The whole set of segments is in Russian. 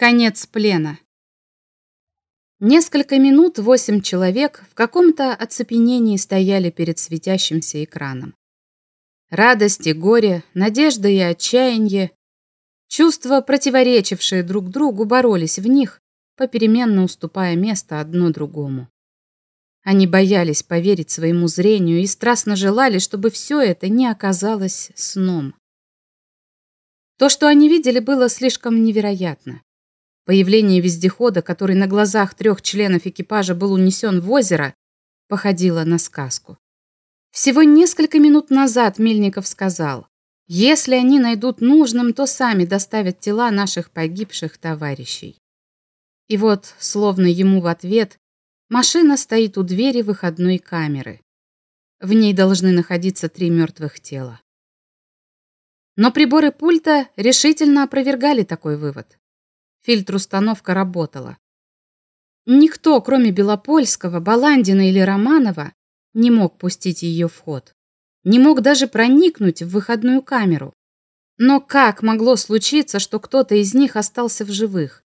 Конец плена. Несколько минут восемь человек в каком-то оцепенении стояли перед светящимся экраном. Радость и горе, надежда и отчаяние, чувства, противоречившие друг другу, боролись в них, попеременно уступая место одно другому. Они боялись поверить своему зрению и страстно желали, чтобы все это не оказалось сном. То, что они видели, было слишком невероятно. Появление вездехода, который на глазах трех членов экипажа был унесен в озеро, походило на сказку. Всего несколько минут назад Мельников сказал, если они найдут нужным, то сами доставят тела наших погибших товарищей. И вот, словно ему в ответ, машина стоит у двери выходной камеры. В ней должны находиться три мертвых тела. Но приборы пульта решительно опровергали такой вывод. Фильтр-установка работала. Никто, кроме Белопольского, Баландина или Романова, не мог пустить ее в ход. Не мог даже проникнуть в выходную камеру. Но как могло случиться, что кто-то из них остался в живых,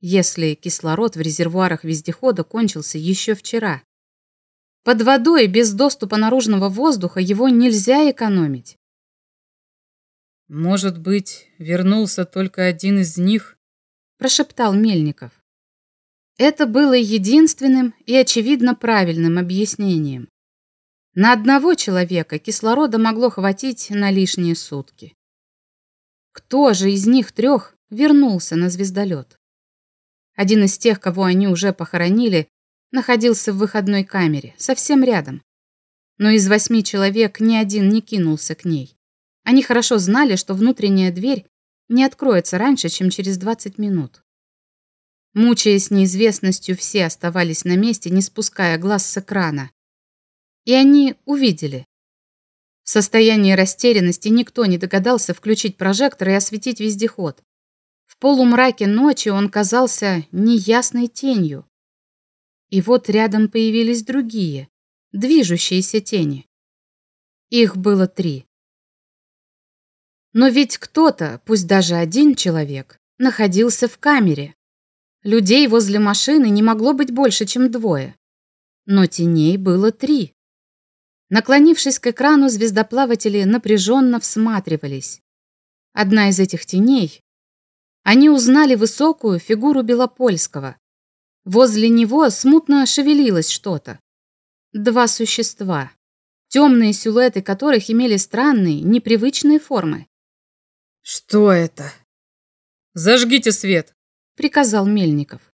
если кислород в резервуарах вездехода кончился еще вчера? Под водой без доступа наружного воздуха его нельзя экономить. «Может быть, вернулся только один из них?» – прошептал Мельников. Это было единственным и, очевидно, правильным объяснением. На одного человека кислорода могло хватить на лишние сутки. Кто же из них трех вернулся на звездолет? Один из тех, кого они уже похоронили, находился в выходной камере, совсем рядом. Но из восьми человек ни один не кинулся к ней. Они хорошо знали, что внутренняя дверь не откроется раньше, чем через 20 минут. Мучаясь неизвестностью, все оставались на месте, не спуская глаз с экрана. И они увидели. В состоянии растерянности никто не догадался включить прожектор и осветить вездеход. В полумраке ночи он казался неясной тенью. И вот рядом появились другие, движущиеся тени. Их было три. Но ведь кто-то, пусть даже один человек, находился в камере. Людей возле машины не могло быть больше, чем двое. Но теней было три. Наклонившись к экрану, звездоплаватели напряженно всматривались. Одна из этих теней... Они узнали высокую фигуру Белопольского. Возле него смутно шевелилось что-то. Два существа, темные силуэты которых имели странные, непривычные формы. «Что это?» «Зажгите свет», — приказал Мельников.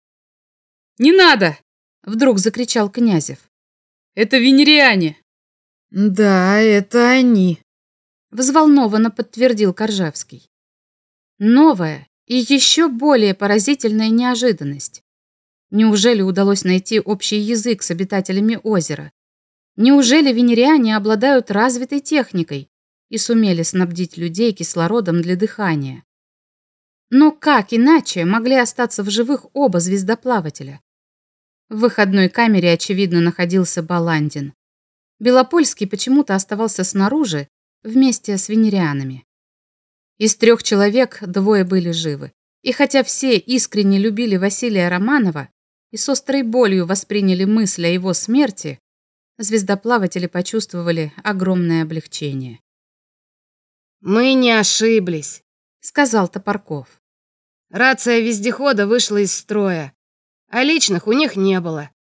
«Не надо!» — вдруг закричал Князев. «Это венериане!» «Да, это они», — взволнованно подтвердил Коржевский. Новая и еще более поразительная неожиданность. Неужели удалось найти общий язык с обитателями озера? Неужели венериане обладают развитой техникой, и сумели снабдить людей кислородом для дыхания. Но как иначе могли остаться в живых оба звездоплавателя? В выходной камере, очевидно, находился Баландин. Белопольский почему-то оставался снаружи вместе с венерианами. Из трех человек двое были живы. И хотя все искренне любили Василия Романова и с острой болью восприняли мысль о его смерти, звездоплаватели почувствовали огромное облегчение. «Мы не ошиблись», — сказал Топорков. «Рация вездехода вышла из строя, а личных у них не было».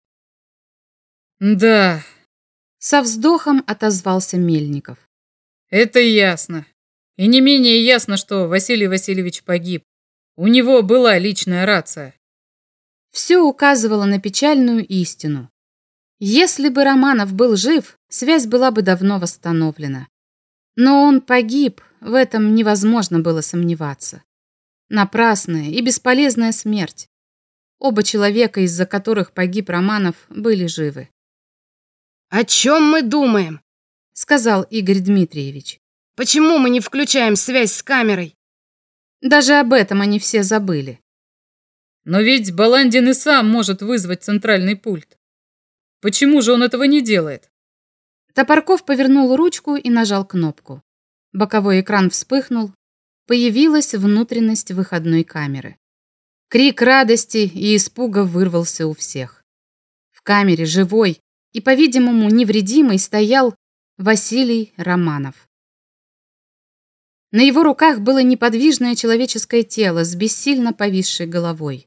«Да», — со вздохом отозвался Мельников. «Это ясно. И не менее ясно, что Василий Васильевич погиб. У него была личная рация». Все указывало на печальную истину. Если бы Романов был жив, связь была бы давно восстановлена. Но он погиб, в этом невозможно было сомневаться. Напрасная и бесполезная смерть. Оба человека, из-за которых погиб Романов, были живы. «О чем мы думаем?» — сказал Игорь Дмитриевич. «Почему мы не включаем связь с камерой?» Даже об этом они все забыли. Но ведь Баландин и сам может вызвать центральный пульт. Почему же он этого не делает? Топорков повернул ручку и нажал кнопку. Боковой экран вспыхнул. Появилась внутренность выходной камеры. Крик радости и испуга вырвался у всех. В камере живой и, по-видимому, невредимый стоял Василий Романов. На его руках было неподвижное человеческое тело с бессильно повисшей головой.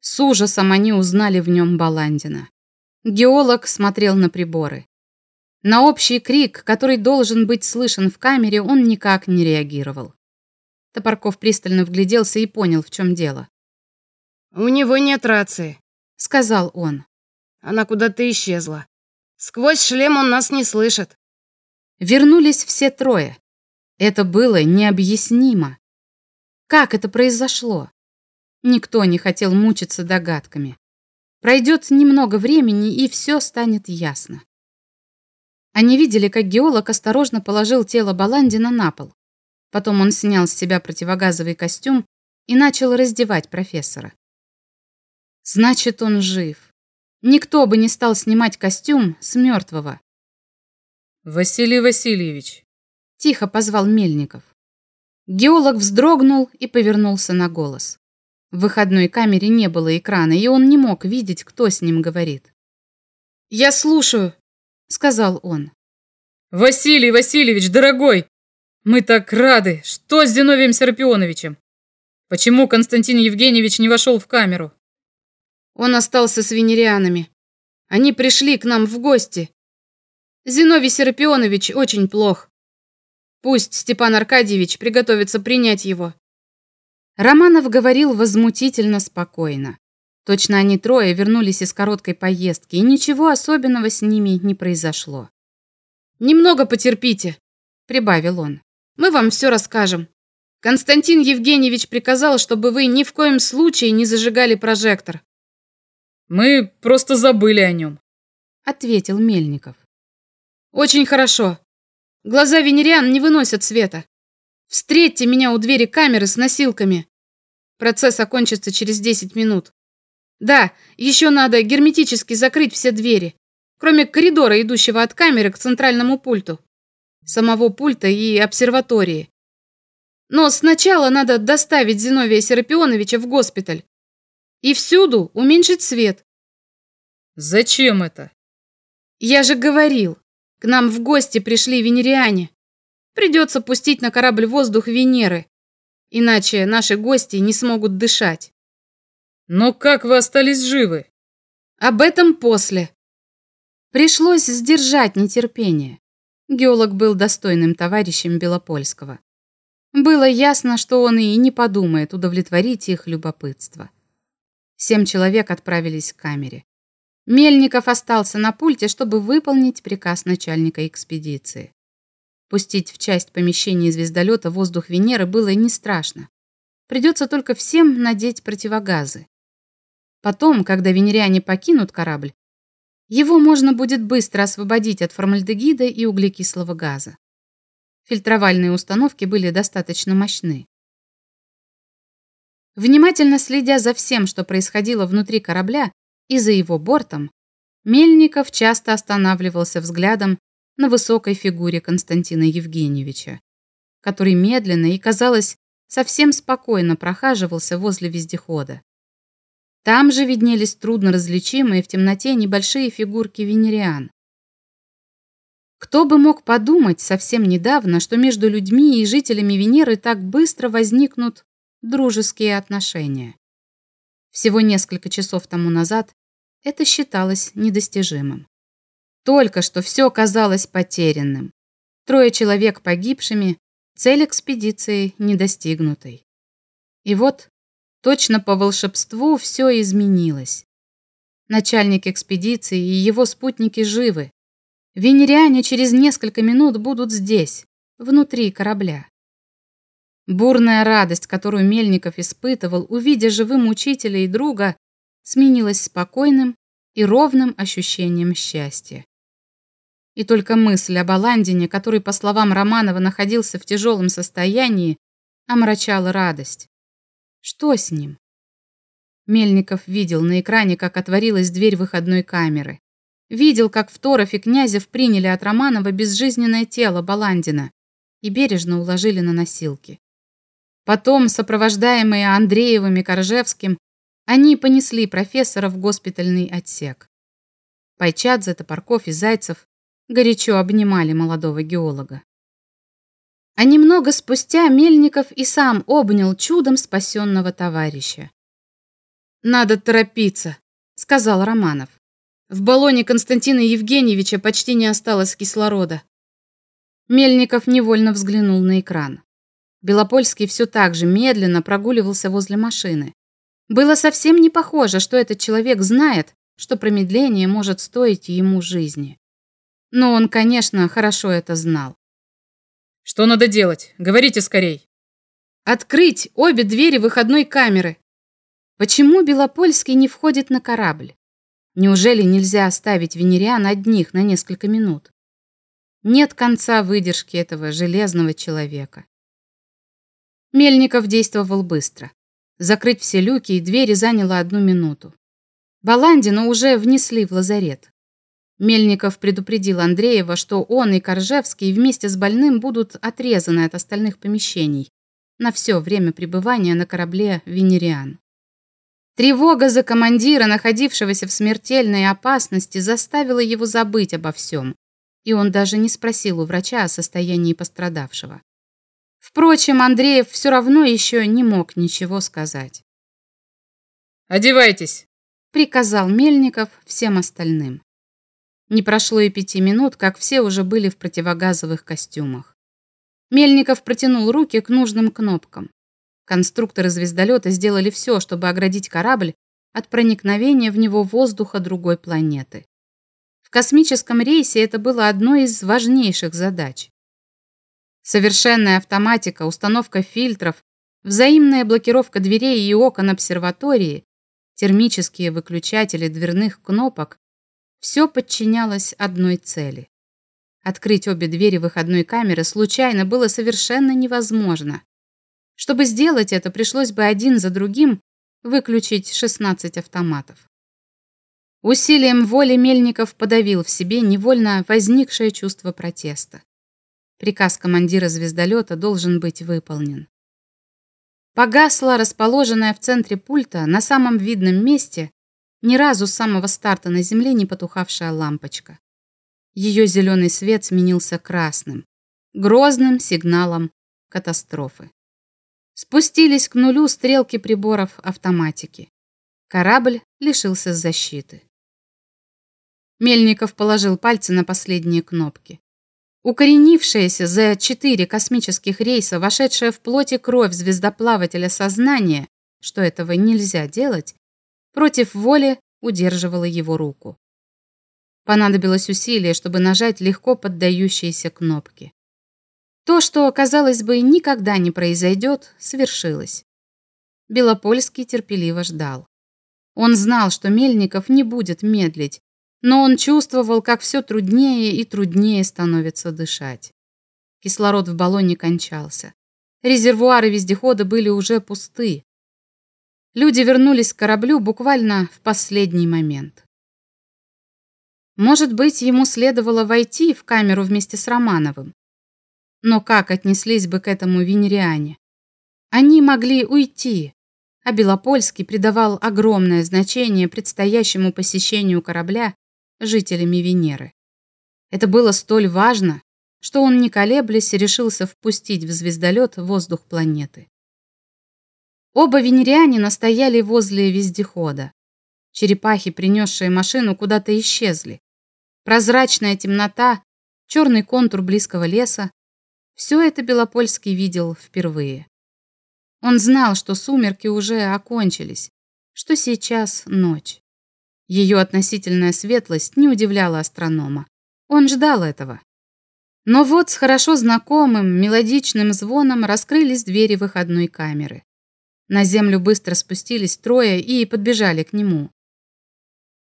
С ужасом они узнали в нем Баландина. Геолог смотрел на приборы. На общий крик, который должен быть слышен в камере, он никак не реагировал. Топорков пристально вгляделся и понял, в чем дело. «У него нет рации», — сказал он. «Она куда-то исчезла. Сквозь шлем он нас не слышит». Вернулись все трое. Это было необъяснимо. Как это произошло? Никто не хотел мучиться догадками. Пройдет немного времени, и все станет ясно. Они видели, как геолог осторожно положил тело Баландина на пол. Потом он снял с себя противогазовый костюм и начал раздевать профессора. Значит, он жив. Никто бы не стал снимать костюм с мертвого. «Василий Васильевич, Тихо позвал Мельников. Геолог вздрогнул и повернулся на голос. В выходной камере не было экрана, и он не мог видеть, кто с ним говорит. «Я слушаю», — сказал он. «Василий Васильевич, дорогой, мы так рады. Что с Зиновием Серапионовичем? Почему Константин Евгеньевич не вошел в камеру?» Он остался с венерианами. Они пришли к нам в гости. Зиновий Серапионович очень плох. Пусть Степан Аркадьевич приготовится принять его. Романов говорил возмутительно спокойно. Точно они трое вернулись из короткой поездки, и ничего особенного с ними не произошло. «Немного потерпите», — прибавил он. «Мы вам все расскажем. Константин Евгеньевич приказал, чтобы вы ни в коем случае не зажигали прожектор». «Мы просто забыли о нем», — ответил Мельников. «Очень хорошо. Глаза венериан не выносят света. Встретьте меня у двери камеры с носилками. Процесс окончится через 10 минут. Да, еще надо герметически закрыть все двери, кроме коридора, идущего от камеры к центральному пульту, самого пульта и обсерватории. Но сначала надо доставить Зиновия Серапионовича в госпиталь. И всюду уменьшить свет. Зачем это? Я же говорил, к нам в гости пришли венериане. Придется пустить на корабль воздух Венеры, иначе наши гости не смогут дышать. Но как вы остались живы? Об этом после. Пришлось сдержать нетерпение. Геолог был достойным товарищем Белопольского. Было ясно, что он и не подумает удовлетворить их любопытство. Семь человек отправились к камере. Мельников остался на пульте, чтобы выполнить приказ начальника экспедиции. Пустить в часть помещений звездолета воздух Венеры было не страшно. Придется только всем надеть противогазы. Потом, когда венериане покинут корабль, его можно будет быстро освободить от формальдегида и углекислого газа. Фильтровальные установки были достаточно мощны. Внимательно следя за всем, что происходило внутри корабля, и за его бортом Мельников часто останавливался взглядом на высокой фигуре Константина Евгеньевича, который медленно и, казалось, совсем спокойно прохаживался возле вездехода. Там же виднелись трудно различимые в темноте небольшие фигурки венериан. Кто бы мог подумать совсем недавно, что между людьми и жителями Венеры так быстро возникнут дружеские отношения. Всего несколько часов тому назад это считалось недостижимым. Только что все казалось потерянным. Трое человек погибшими, цель экспедиции недостигнутой. И вот, точно по волшебству, все изменилось. Начальник экспедиции и его спутники живы. Венериане через несколько минут будут здесь, внутри корабля. Бурная радость, которую Мельников испытывал, увидя живым учителя и друга, сменилось спокойным и ровным ощущением счастья. И только мысль об Аландине, который, по словам Романова, находился в тяжелом состоянии, омрачала радость. Что с ним? Мельников видел на экране, как отворилась дверь выходной камеры. Видел, как Второв и Князев приняли от Романова безжизненное тело Баландина и бережно уложили на носилки. Потом, сопровождаемые Андреевым и Коржевским, Они понесли профессора в госпитальный отсек. Пайчадзе, Топорков и Зайцев горячо обнимали молодого геолога. А немного спустя Мельников и сам обнял чудом спасенного товарища. «Надо торопиться», — сказал Романов. «В баллоне Константина Евгеньевича почти не осталось кислорода». Мельников невольно взглянул на экран. Белопольский все так же медленно прогуливался возле машины. Было совсем не похоже, что этот человек знает, что промедление может стоить ему жизни. Но он, конечно, хорошо это знал. Что надо делать? Говорите скорей. Открыть обе двери выходной камеры. Почему Белопольский не входит на корабль? Неужели нельзя оставить венериан одних на несколько минут? Нет конца выдержки этого железного человека. Мельников действовал быстро. Закрыть все люки и двери заняло одну минуту. Баландина уже внесли в лазарет. Мельников предупредил Андреева, что он и Коржевский вместе с больным будут отрезаны от остальных помещений на все время пребывания на корабле «Венериан». Тревога за командира, находившегося в смертельной опасности, заставила его забыть обо всем, и он даже не спросил у врача о состоянии пострадавшего. Впрочем, Андреев все равно еще не мог ничего сказать. «Одевайтесь», — приказал Мельников всем остальным. Не прошло и пяти минут, как все уже были в противогазовых костюмах. Мельников протянул руки к нужным кнопкам. Конструкторы звездолета сделали все, чтобы оградить корабль от проникновения в него воздуха другой планеты. В космическом рейсе это было одной из важнейших задач. Совершенная автоматика, установка фильтров, взаимная блокировка дверей и окон обсерватории, термические выключатели дверных кнопок – все подчинялось одной цели. Открыть обе двери выходной камеры случайно было совершенно невозможно. Чтобы сделать это, пришлось бы один за другим выключить 16 автоматов. Усилием воли Мельников подавил в себе невольно возникшее чувство протеста. Приказ командира звездолета должен быть выполнен. Погасла расположенная в центре пульта на самом видном месте ни разу с самого старта на Земле не потухавшая лампочка. Ее зеленый свет сменился красным, грозным сигналом катастрофы. Спустились к нулю стрелки приборов автоматики. Корабль лишился защиты. Мельников положил пальцы на последние кнопки. Укоренившееся за четыре космических рейса, вошедшее в плоть и кровь звездоплавателя сознание, что этого нельзя делать, против воли удерживало его руку. Понадобилось усилие, чтобы нажать легко поддающиеся кнопки. То, что, казалось бы, никогда не произойдет, свершилось. Белопольский терпеливо ждал. Он знал, что Мельников не будет медлить, но он чувствовал, как все труднее и труднее становится дышать. Кислород в баллоне кончался. Резервуары вездехода были уже пусты. Люди вернулись к кораблю буквально в последний момент. Может быть, ему следовало войти в камеру вместе с Романовым. Но как отнеслись бы к этому венериане? Они могли уйти, а Белопольский придавал огромное значение предстоящему посещению корабля жителями Венеры. Это было столь важно, что он, не колеблясь, решился впустить в звездолет воздух планеты. Оба венерианина стояли возле вездехода. Черепахи, принесшие машину, куда-то исчезли. Прозрачная темнота, черный контур близкого леса, все это Белопольский видел впервые. Он знал, что сумерки уже окончились, что сейчас ночь. Ее относительная светлость не удивляла астронома. Он ждал этого. Но вот с хорошо знакомым мелодичным звоном раскрылись двери выходной камеры. На землю быстро спустились трое и подбежали к нему.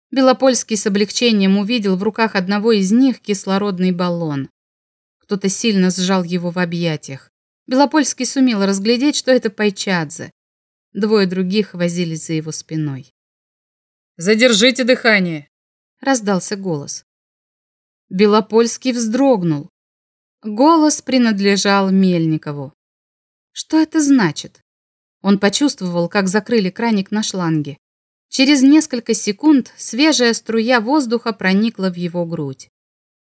Белопольский с облегчением увидел в руках одного из них кислородный баллон. Кто-то сильно сжал его в объятиях. Белопольский сумел разглядеть, что это Пайчадзе. Двое других возились за его спиной. «Задержите дыхание!» — раздался голос. Белопольский вздрогнул. Голос принадлежал Мельникову. Что это значит? Он почувствовал, как закрыли краник на шланге. Через несколько секунд свежая струя воздуха проникла в его грудь.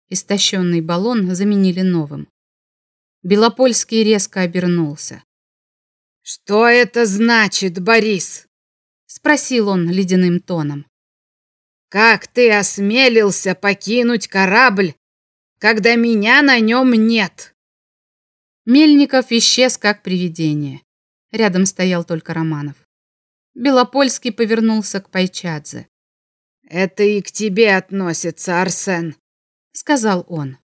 Истощенный баллон заменили новым. Белопольский резко обернулся. «Что это значит, Борис?» — спросил он ледяным тоном. «Как ты осмелился покинуть корабль, когда меня на нем нет?» Мельников исчез как привидение. Рядом стоял только Романов. Белопольский повернулся к Пайчадзе. «Это и к тебе относится, Арсен», — сказал он.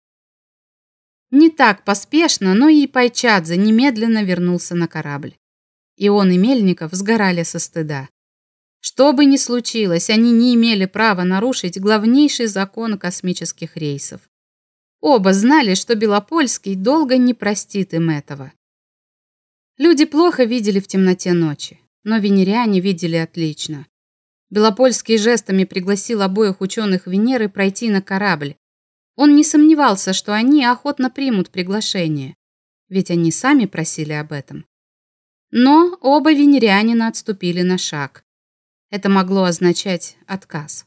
Не так поспешно, но и Пайчадзе немедленно вернулся на корабль. И он, и Мельников сгорали со стыда. Что бы ни случилось, они не имели права нарушить главнейший закон космических рейсов. Оба знали, что Белопольский долго не простит им этого. Люди плохо видели в темноте ночи но венериане видели отлично. Белопольский жестами пригласил обоих ученых Венеры пройти на корабль. Он не сомневался, что они охотно примут приглашение, ведь они сами просили об этом. Но оба венерианина отступили на шаг. Это могло означать отказ.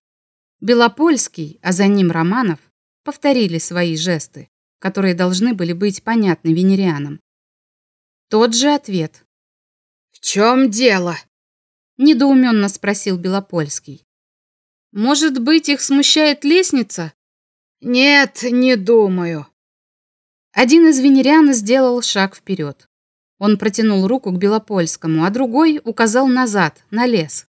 Белопольский, а за ним Романов, повторили свои жесты, которые должны были быть понятны венерианам. Тот же ответ чем дело?» Недоуменно спросил Белопольский. «Может быть, их смущает лестница?» «Нет, не думаю». Один из венерян сделал шаг вперед. Он протянул руку к Белопольскому, а другой указал назад, на лес.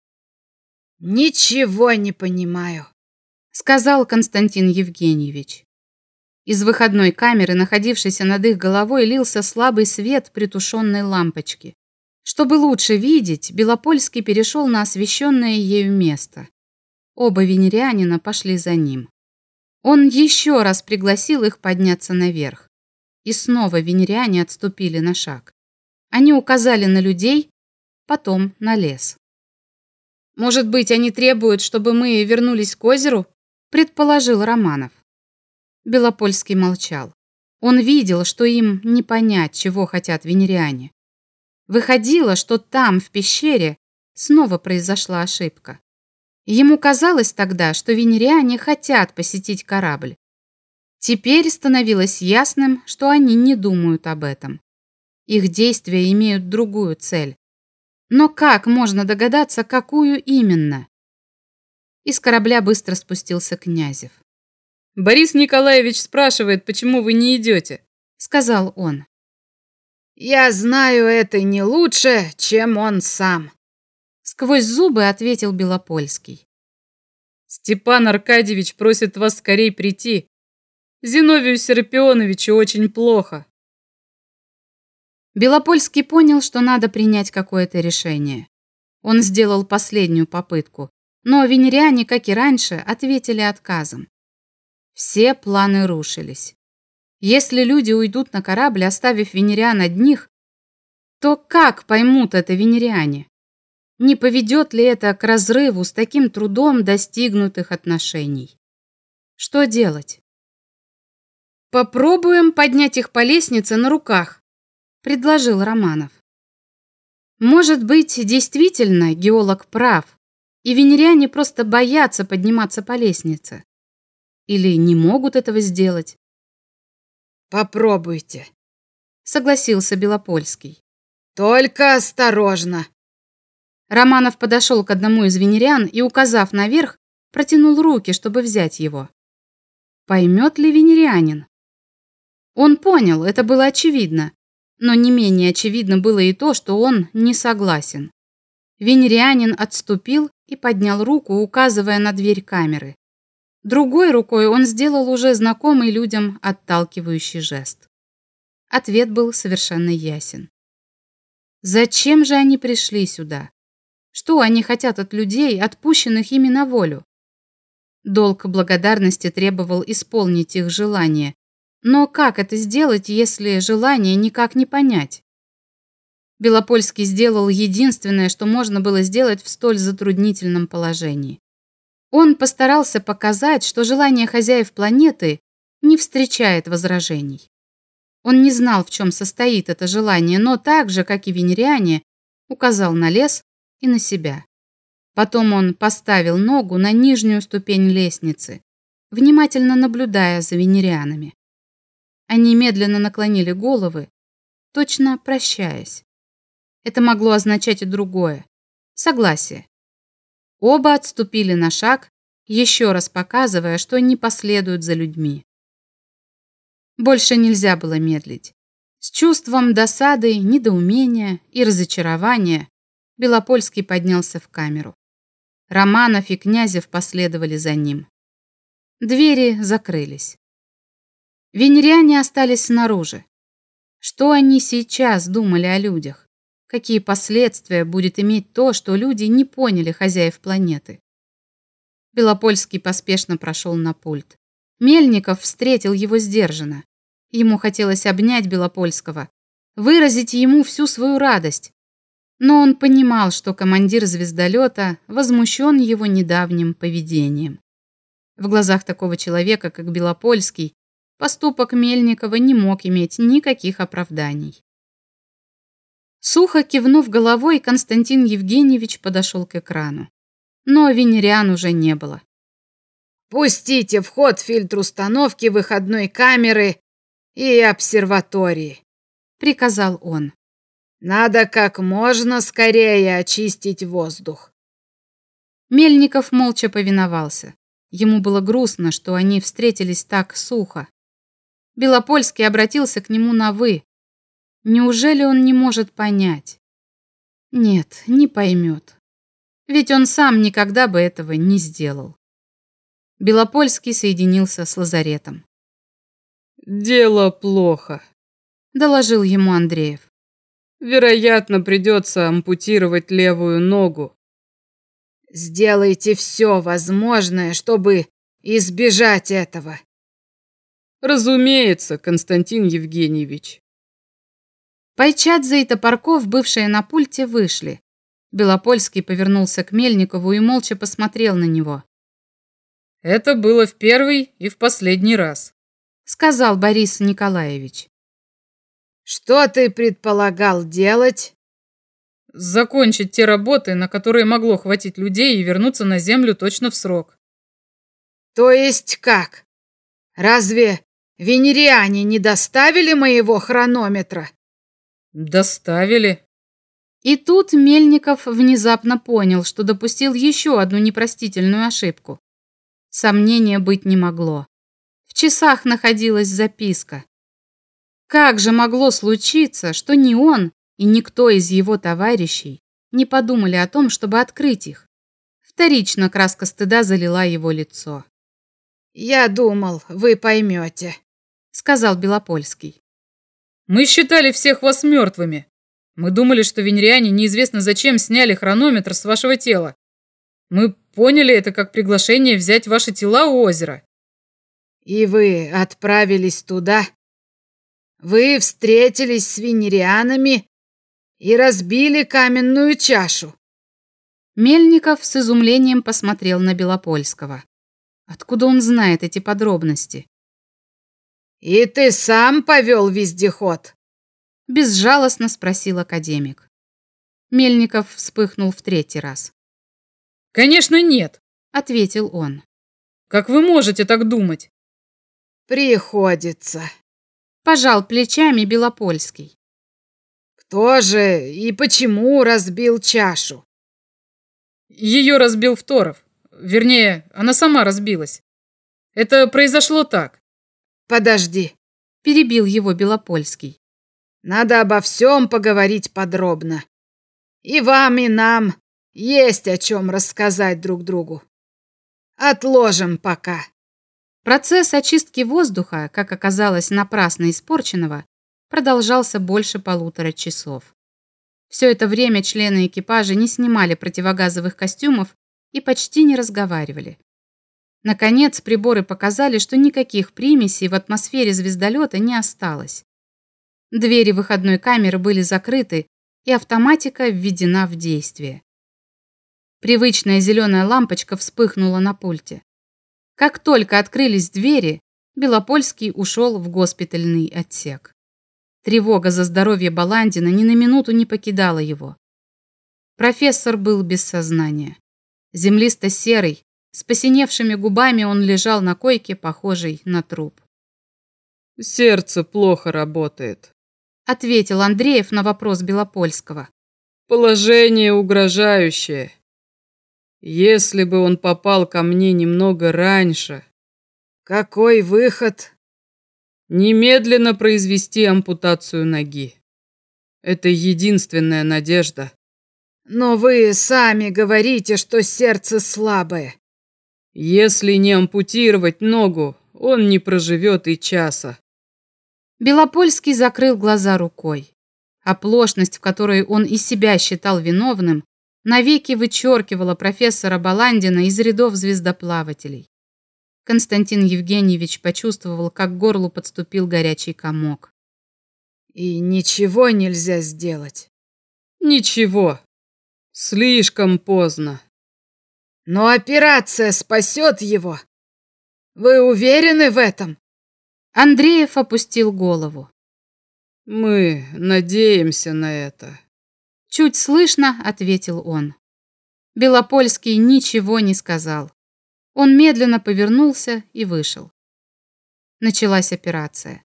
«Ничего не понимаю», — сказал Константин Евгеньевич. Из выходной камеры, находившейся над их головой, лился слабый свет притушенной лампочки. Чтобы лучше видеть, Белопольский перешел на освещенное ею место. Оба венерианина пошли за ним. Он еще раз пригласил их подняться наверх. И снова венериане отступили на шаг. Они указали на людей, потом на лес. «Может быть, они требуют, чтобы мы вернулись к озеру?» предположил Романов. Белопольский молчал. Он видел, что им не понять, чего хотят венериане. Выходило, что там, в пещере, снова произошла ошибка. Ему казалось тогда, что венериане хотят посетить корабль. Теперь становилось ясным, что они не думают об этом. Их действия имеют другую цель. Но как можно догадаться, какую именно? Из корабля быстро спустился Князев. «Борис Николаевич спрашивает, почему вы не идете», — сказал он. «Я знаю это не лучше, чем он сам», — сквозь зубы ответил Белопольский. «Степан Аркадьевич просит вас скорее прийти. Зиновию Серпионовичу очень плохо». Белопольский понял, что надо принять какое-то решение. Он сделал последнюю попытку, но венериане, как и раньше, ответили отказом. Все планы рушились. Если люди уйдут на корабль, оставив венериан одних, то как поймут это венериане? Не поведет ли это к разрыву с таким трудом достигнутых отношений? Что делать? «Попробуем поднять их по лестнице на руках», — предложил Романов. Может быть, действительно геолог прав, и венериане просто боятся подниматься по лестнице. Или не могут этого сделать. Попробуйте, согласился Белопольский. Только осторожно. Романов подошел к одному из венериан и, указав наверх, протянул руки, чтобы взять его. Поймет ли венерианин? Он понял, это было очевидно, но не менее очевидно было и то, что он не согласен. Венерианин отступил и поднял руку, указывая на дверь камеры. Другой рукой он сделал уже знакомый людям отталкивающий жест. Ответ был совершенно ясен. Зачем же они пришли сюда? Что они хотят от людей, отпущенных ими на волю? Долг благодарности требовал исполнить их желание. Но как это сделать, если желание никак не понять? Белопольский сделал единственное, что можно было сделать в столь затруднительном положении. Он постарался показать, что желание хозяев планеты не встречает возражений. Он не знал, в чем состоит это желание, но так же, как и венериане, указал на лес и на себя. Потом он поставил ногу на нижнюю ступень лестницы, внимательно наблюдая за венерианами. Они медленно наклонили головы, точно прощаясь. Это могло означать и другое — согласие. Оба отступили на шаг, еще раз показывая, что не последуют за людьми. Больше нельзя было медлить. С чувством досады, недоумения и разочарования Белопольский поднялся в камеру. Романов и Князев последовали за ним. Двери закрылись. Венериане остались снаружи. Что они сейчас думали о людях? Какие последствия будет иметь то, что люди не поняли хозяев планеты? Белопольский поспешно прошел на пульт. Мельников встретил его сдержанно. Ему хотелось обнять Белопольского, выразить ему всю свою радость. Но он понимал, что командир звездолета возмущен его недавним поведением. В глазах такого человека, как Белопольский, поступок Мельникова не мог иметь никаких оправданий. Сухо кивнув головой, Константин Евгеньевич подошел к экрану. Но венериан уже не было. «Пустите в ход фильтр установки выходной камеры и обсерватории», — приказал он. «Надо как можно скорее очистить воздух». Мельников молча повиновался. Ему было грустно, что они встретились так сухо. Белопольский обратился к нему на «вы». Неужели он не может понять? Нет, не поймет. Ведь он сам никогда бы этого не сделал. Белопольский соединился с лазаретом. «Дело плохо», — доложил ему Андреев. «Вероятно, придется ампутировать левую ногу». «Сделайте все возможное, чтобы избежать этого». «Разумеется, Константин Евгеньевич». Пайчадзе и Топорков, бывшие на пульте, вышли. Белопольский повернулся к Мельникову и молча посмотрел на него. «Это было в первый и в последний раз», сказал Борис Николаевич. Что ты предполагал делать? Закончить те работы, на которые могло хватить людей и вернуться на землю точно в срок. То есть как? Разве венериане не доставили моего хронометра? Доставили. И тут Мельников внезапно понял, что допустил еще одну непростительную ошибку. Сомнения быть не могло. В часах находилась записка. Как же могло случиться, что ни он и никто из его товарищей не подумали о том, чтобы открыть их? Вторично краска стыда залила его лицо. «Я думал, вы поймете», — сказал Белопольский. «Мы считали всех вас мертвыми. Мы думали, что венериане неизвестно зачем сняли хронометр с вашего тела. Мы поняли это как приглашение взять ваши тела у озера. И вы отправились туда? Вы встретились с венерианами и разбили каменную чашу? Мельников с изумлением посмотрел на Белопольского. Откуда он знает эти подробности? «И ты сам повел вездеход?» Безжалостно спросил академик. Мельников вспыхнул в третий раз. «Конечно нет», — ответил он. «Как вы можете так думать? Приходится. Пожал плечами Белопольский. Кто же и почему разбил чашу? Ее разбил Второв. Вернее, она сама разбилась. Это произошло так. Подожди. Перебил его Белопольский. Надо обо всем поговорить подробно. И вам, и нам есть о чем рассказать друг другу. Отложим пока. Процесс очистки воздуха, как оказалось напрасно испорченного, продолжался больше полутора часов. Все это время члены экипажа не снимали противогазовых костюмов и почти не разговаривали. Наконец, приборы показали, что никаких примесей в атмосфере звездолета не осталось. Двери выходной камеры были закрыты, и автоматика введена в действие. Привычная зеленая лампочка вспыхнула на пульте. Как только открылись двери, Белопольский ушел в госпитальный отсек. Тревога за здоровье Баландина ни на минуту не покидала его. Профессор был без сознания. Землисто-серый, с посиневшими губами он лежал на койке, похожий на труп. «Сердце плохо работает», — ответил Андреев на вопрос Белопольского. «Положение угрожающее. Если бы он попал ко мне немного раньше...» «Какой выход?» «Немедленно произвести ампутацию ноги. Это единственная надежда. Но вы сами говорите, что сердце слабое. Если не ампутировать ногу, он не проживет и часа. Белопольский закрыл глаза рукой. Оплошность, в которой он и себя считал виновным, навеки вычеркивала профессора Баландина из рядов звездоплавателей. Константин Евгеньевич почувствовал, как к горлу подступил горячий комок. «И ничего нельзя сделать?» «Ничего. Слишком поздно. Но операция спасет его. Вы уверены в этом? Андреев опустил голову. Мы надеемся на это. Чуть слышно, ответил он. Белопольский ничего не сказал. Он медленно повернулся и вышел. Началась операция.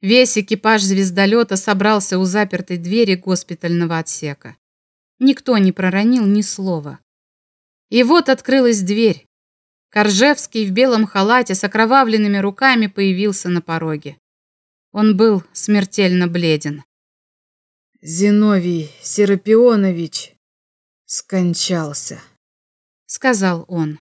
Весь экипаж звездолета собрался у запертой двери госпитального отсека. Никто не проронил ни слова. И вот открылась дверь. Коржевский в белом халате с окровавленными руками появился на пороге. Он был смертельно бледен. «Зиновий Серапионович скончался», — сказал он.